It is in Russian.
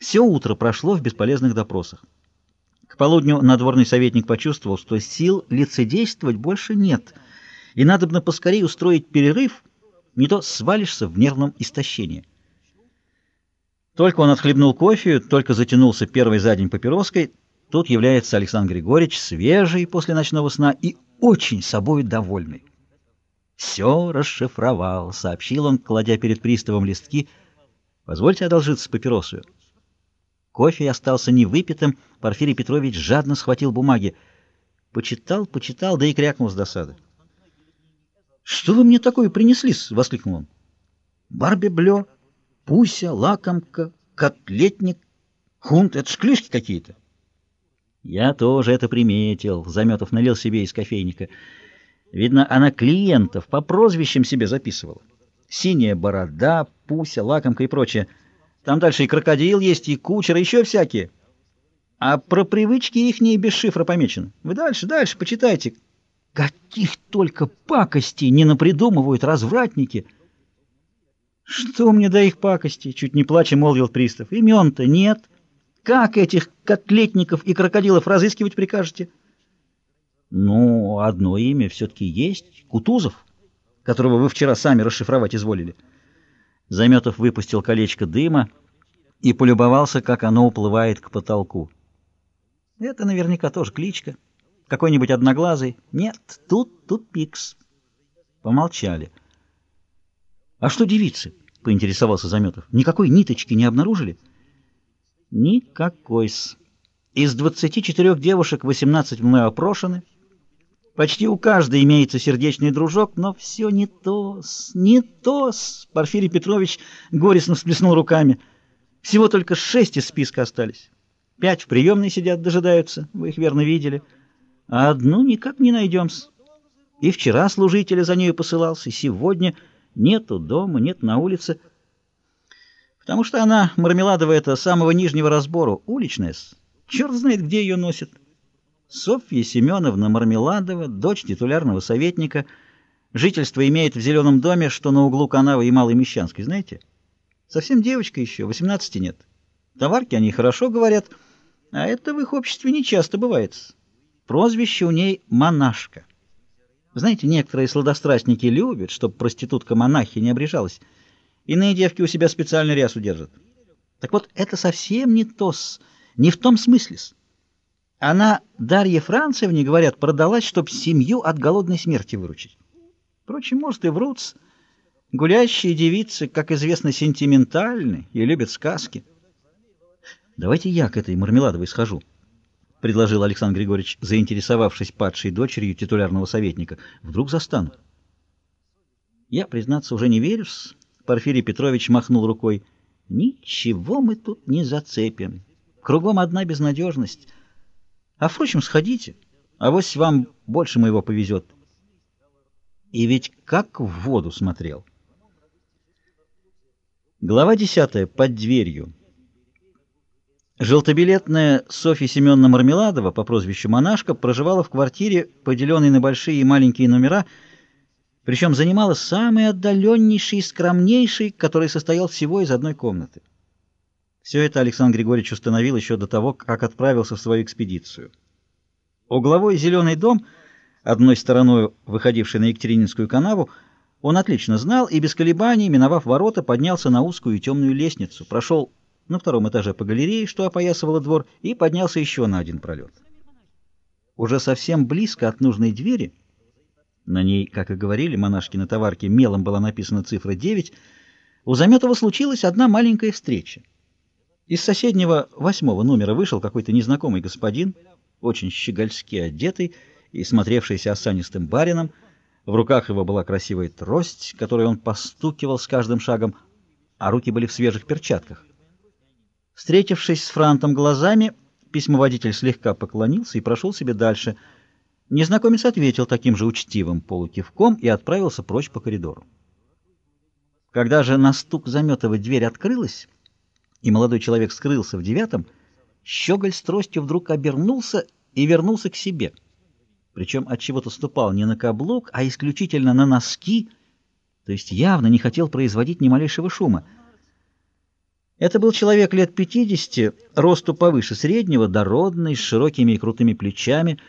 Все утро прошло в бесполезных допросах. К полудню надворный советник почувствовал, что сил лицедействовать больше нет, и надобно поскорее устроить перерыв, не то свалишься в нервном истощении. Только он отхлебнул кофе, только затянулся первый за день папироской, тут является Александр Григорьевич, свежий после ночного сна и очень собой довольный. «Все расшифровал», — сообщил он, кладя перед приставом листки. «Позвольте одолжиться папиросую». Кофе остался невыпитым, Порфирий Петрович жадно схватил бумаги. Почитал, почитал, да и крякнул с досады. «Что вы мне такое принесли?» — воскликнул он. «Барби Блё, Пуся, Лакомка, Котлетник, Хунт — это ж какие-то». «Я тоже это приметил», — Заметов налил себе из кофейника. Видно, она клиентов по прозвищам себе записывала. Синяя борода, Пуся, Лакомка и прочее. Там дальше и крокодил есть, и кучер, и еще всякие. А про привычки их не без шифра помечено. Вы дальше, дальше, почитайте. Каких только пакостей не напридумывают развратники. Что мне до их пакостей? Чуть не плача молвил пристав. Имен-то нет. Как этих котлетников и крокодилов разыскивать прикажете? Ну, одно имя все-таки есть. Кутузов, которого вы вчера сами расшифровать изволили. Заметов выпустил колечко дыма и полюбовался, как оно уплывает к потолку. Это наверняка тоже кличка. Какой-нибудь одноглазый. Нет, тут тупикс. Помолчали. — А что девицы? — поинтересовался Заметов. — Никакой ниточки не обнаружили? — Никакой-с. Из двадцати четырех девушек восемнадцать мной опрошены. Почти у каждой имеется сердечный дружок, но все не то-с, не то-с. Порфирий Петрович горестно всплеснул руками. Всего только шесть из списка остались. Пять в приемной сидят, дожидаются, вы их верно видели. — а одну никак не найдем-с. И вчера служителя за нею посылался, и сегодня нету дома, нет на улице. Потому что она, мармеладовая, это самого нижнего разбору, уличная -с. Черт знает, где ее носит. Софья Семеновна Мармеладова, дочь титулярного советника, жительство имеет в зеленом доме, что на углу канавы и Малой Мещанской, знаете? Совсем девочка еще, 18 нет. Товарки они хорошо говорят, а это в их обществе не часто бывает. Прозвище у ней «монашка». Знаете, некоторые сладострастники любят, чтобы проститутка-монахи не обрежалась. Иные девки у себя специально рясу держат. Так вот, это совсем не то -с, не в том смысле. Она Дарье Францевне, говорят, продалась, чтобы семью от голодной смерти выручить. Впрочем, может, и врут -с. Гулящие девицы, как известно, сентиментальны и любят сказки. Давайте я к этой мармеладовой схожу. — предложил Александр Григорьевич, заинтересовавшись падшей дочерью титулярного советника. — Вдруг застану. — Я, признаться, уже не верю -с. Порфирий Петрович махнул рукой. — Ничего мы тут не зацепим. Кругом одна безнадежность. А, впрочем, сходите. а вось вам больше моего повезет. И ведь как в воду смотрел. Глава десятая. Под дверью. Желтобилетная Софья Семеновна Мармеладова по прозвищу Монашка проживала в квартире, поделенной на большие и маленькие номера, причем занимала самый отдаленнейший и скромнейший, который состоял всего из одной комнаты. Все это Александр Григорьевич установил еще до того, как отправился в свою экспедицию. Угловой зеленый дом, одной стороной выходивший на Екатерининскую канаву, он отлично знал и без колебаний, миновав ворота, поднялся на узкую и темную лестницу, прошел на втором этаже по галерее, что опоясывало двор, и поднялся еще на один пролет. Уже совсем близко от нужной двери, на ней, как и говорили монашки на товарке, мелом была написана цифра 9, у Заметова случилась одна маленькая встреча. Из соседнего восьмого номера вышел какой-то незнакомый господин, очень щегольски одетый и смотревшийся осанистым барином. В руках его была красивая трость, которой он постукивал с каждым шагом, а руки были в свежих перчатках. Встретившись с Франтом глазами, письмоводитель слегка поклонился и прошел себе дальше. Незнакомец ответил таким же учтивым полукивком и отправился прочь по коридору. Когда же на стук заметовой дверь открылась, и молодой человек скрылся в девятом, щеголь с тростью вдруг обернулся и вернулся к себе. Причем от чего-то ступал не на каблук, а исключительно на носки, то есть явно не хотел производить ни малейшего шума. Это был человек лет 50, росту повыше среднего, дородный, с широкими и крутыми плечами,